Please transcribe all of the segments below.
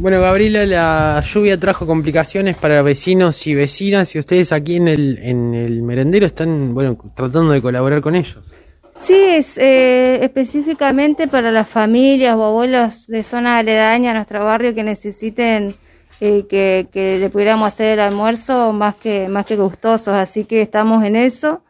Bueno, Gabriela, la lluvia trajo complicaciones para vecinos y vecinas y ustedes aquí en el, en el merendero están, bueno, tratando de colaborar con ellos. Sí, es, eh, específicamente para las familias o abuelos de zona aledaña a nuestro barrio que necesiten eh, que, que le pudiéramos hacer el almuerzo más que, más que gustosos, así que estamos en eso.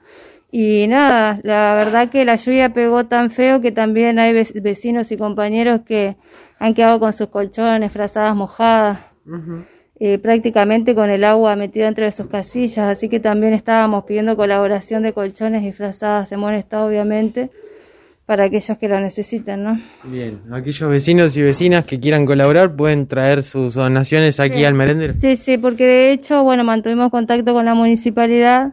Y nada, la verdad que la lluvia pegó tan feo que también hay vecinos y compañeros que han quedado con sus colchones, frazadas mojadas, eh, prácticamente con el agua metida dentro de sus casillas, así que también estábamos pidiendo colaboración de colchones y frazadas buen estado, obviamente, para aquellos que lo necesiten, ¿no? Bien, aquellos vecinos y vecinas que quieran colaborar pueden traer sus donaciones aquí al merendero. Sí, sí, porque de hecho, bueno, mantuvimos contacto con la municipalidad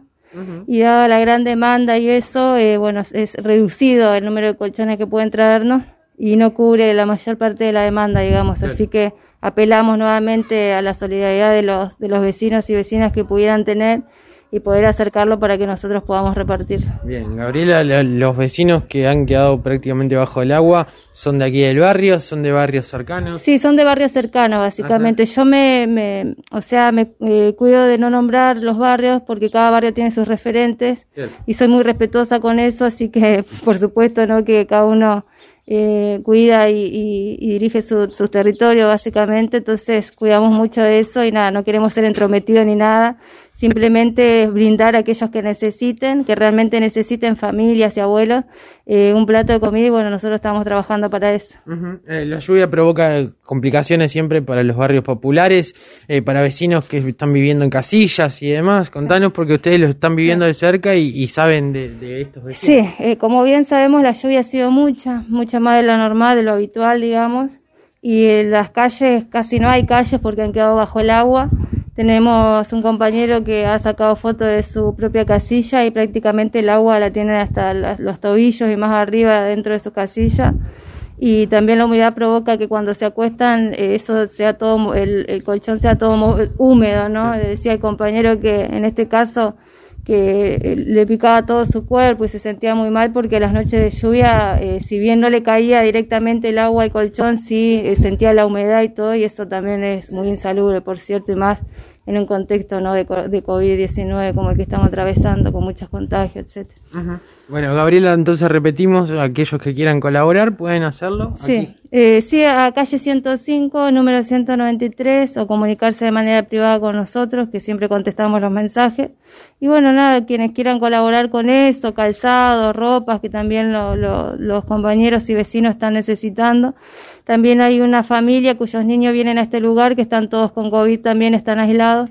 y dada la gran demanda y eso, eh, bueno, es reducido el número de colchones que pueden traernos y no cubre la mayor parte de la demanda, digamos, así que apelamos nuevamente a la solidaridad de los, de los vecinos y vecinas que pudieran tener y poder acercarlo para que nosotros podamos repartir. Bien, Gabriela, los vecinos que han quedado prácticamente bajo el agua son de aquí del barrio, son de barrios cercanos. Sí, son de barrios cercanos, básicamente. Yo me, me, o sea, me eh, cuido de no nombrar los barrios porque cada barrio tiene sus referentes y soy muy respetuosa con eso, así que por supuesto, no que cada uno eh, cuida y, dirige su, su, territorio básicamente, entonces cuidamos mucho de eso y nada, no queremos ser entrometidos ni nada, simplemente brindar a aquellos que necesiten, que realmente necesiten familias y abuelos, eh, un plato de comida y bueno, nosotros estamos trabajando para eso. Eh, la lluvia provoca complicaciones siempre para los barrios populares, eh, para vecinos que están viviendo en casillas y demás. Contanos porque ustedes lo están viviendo de cerca y, saben de, de, estos vecinos. Sí, como bien sabemos la lluvia ha sido mucha, mucha más de lo normal, de lo habitual, digamos, y en las calles casi no hay calles porque han quedado bajo el agua tenemos un compañero que ha sacado fotos de su propia casilla y prácticamente el agua la tiene hasta los tobillos y más arriba dentro de su casilla. Y también la humedad provoca que cuando se acuestan, eh, eso sea todo, el, colchón sea todo húmedo, ¿no? Decía el compañero que en este caso que eh, le picaba todo su cuerpo y se sentía muy mal porque las noches de lluvia, eh, si bien no le caía directamente el agua al colchón, sí sentía la humedad y todo y eso también es muy insalubre, por cierto, y más en un contexto ¿no? de, de COVID-19 como el que estamos atravesando, con muchos contagios, etcétera. Bueno, Gabriela, entonces repetimos, aquellos que quieran colaborar pueden hacerlo. Sí, eh, sí, a calle 105, número 193, o comunicarse de manera privada con nosotros, que siempre contestamos los mensajes. Y bueno, nada, quienes quieran colaborar con eso, calzado, ropas, que también los compañeros y vecinos están necesitando. También hay una familia cuyos niños vienen a este lugar, que están todos con COVID, también están aislados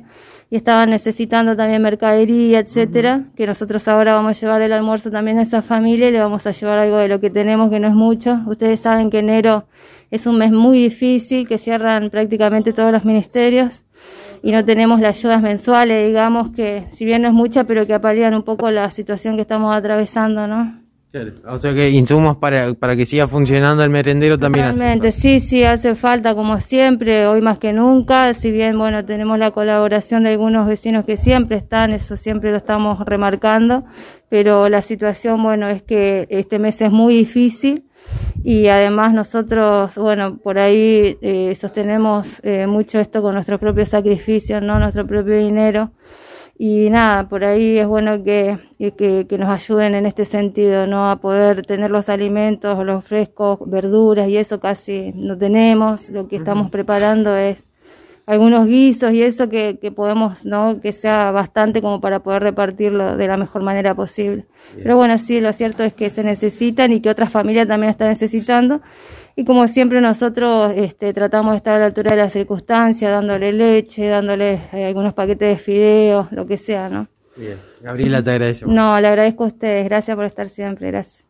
y estaban necesitando también mercadería, etcétera, que nosotros ahora vamos a llevar el almuerzo también a esa familia y le vamos a llevar algo de lo que tenemos, que no es mucho. Ustedes saben que enero es un mes muy difícil, que cierran prácticamente todos los ministerios y no tenemos las ayudas mensuales, digamos que si bien no es mucha, pero que apalían un poco la situación que estamos atravesando, ¿no? O sea que insumos para, para que siga funcionando el merendero también Totalmente, sí, sí, hace falta como siempre, hoy más que nunca, si bien, bueno, tenemos la colaboración de algunos vecinos que siempre están, eso siempre lo estamos remarcando, pero la situación, bueno, es que este mes es muy difícil y además nosotros, bueno, por ahí eh, sostenemos eh, mucho esto con nuestros propios sacrificios, ¿no? Nuestro propio dinero y nada, por ahí es bueno que, que, que, nos ayuden en este sentido, ¿no? A poder tener los alimentos, los frescos, verduras y eso casi no tenemos. Lo que estamos preparando es algunos guisos y eso que, que podemos, ¿no? Que sea bastante como para poder repartirlo de la mejor manera posible. Pero bueno, sí, lo cierto es que se necesitan y que otras familias también están necesitando y como siempre nosotros este, tratamos de estar a la altura de las circunstancias, dándole leche, dándole eh, algunos paquetes de fideos, lo que sea, ¿no? Bien. Gabriela, te agradezco. No, le agradezco a ustedes. Gracias por estar siempre. Gracias.